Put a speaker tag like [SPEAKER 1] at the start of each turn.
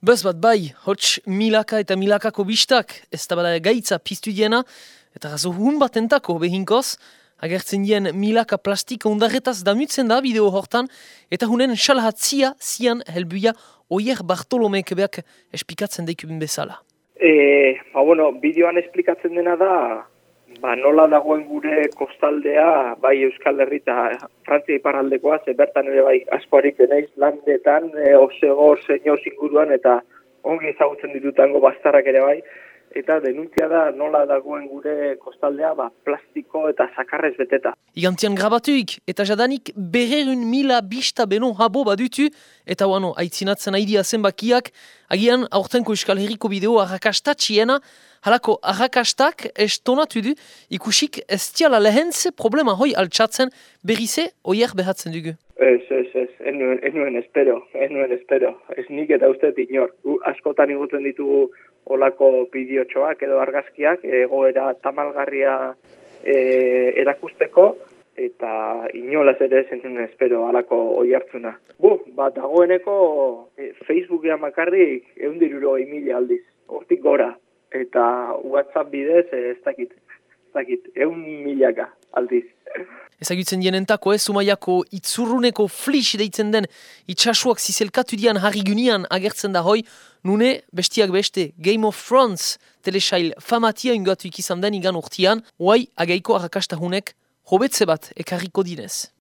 [SPEAKER 1] Bez bat bai, hots milaka eta milakako bistak, ez da bada gaitza piztu diena, eta razo hun bat entako behinkoz, agertzen dien milaka plastika undarretaz damutzen da bideo hortan, eta hunen xalhatzia zian helbuia oier Bartolomek beak espikatzen daikubin bezala.
[SPEAKER 2] E, ba, bueno, bideoan esplikatzen dena da, ba, nola dagoen gure kostaldea, bai Euskal Herri eta Frantzia iparaldekoa, ze bertan ere bai askoarik denaiz landetan, e, osego, seino inguruan eta ongi ezagutzen ditutango bastarrak ere bai, eta denuntzia da nola dagoen gure kostaldea ba, plastiko eta sakarrez beteta.
[SPEAKER 1] Igantian grabatuik eta jadanik berrerun mila bista beno habo badutu eta wano aitzinatzen aidia zenbakiak agian aurtenko euskal herriko bideo arrakastatxiena halako arrakastak estonatu du ikusik ez tiala lehentze problema hoi altsatzen berrize oier behatzen dugu.
[SPEAKER 2] Ez, ez, ez, ez nuen, espero, ez nuen espero. Ez nik eta uste inor. askotan igutzen ditugu olako bideotxoak edo argazkiak egoera tamalgarria e, erakusteko eta inolaz ere zentzen espero alako oi hartzuna. Bu, bat dagoeneko e, Facebookean makarrik eundiruro mila aldiz, hortik gora, eta WhatsApp bidez ez dakit, ez dakit, eun milaka aldiz.
[SPEAKER 1] Ezagutzen dienentako ez, umaiako itzurruneko flix deitzen den itxasuak zizelkatu dian harri gunian agertzen da hoi, nune bestiak beste Game of Thrones telesail famatia ingatu ikizan den igan urtian, oai agaiko arrakastahunek hobetze bat ekarriko dinez.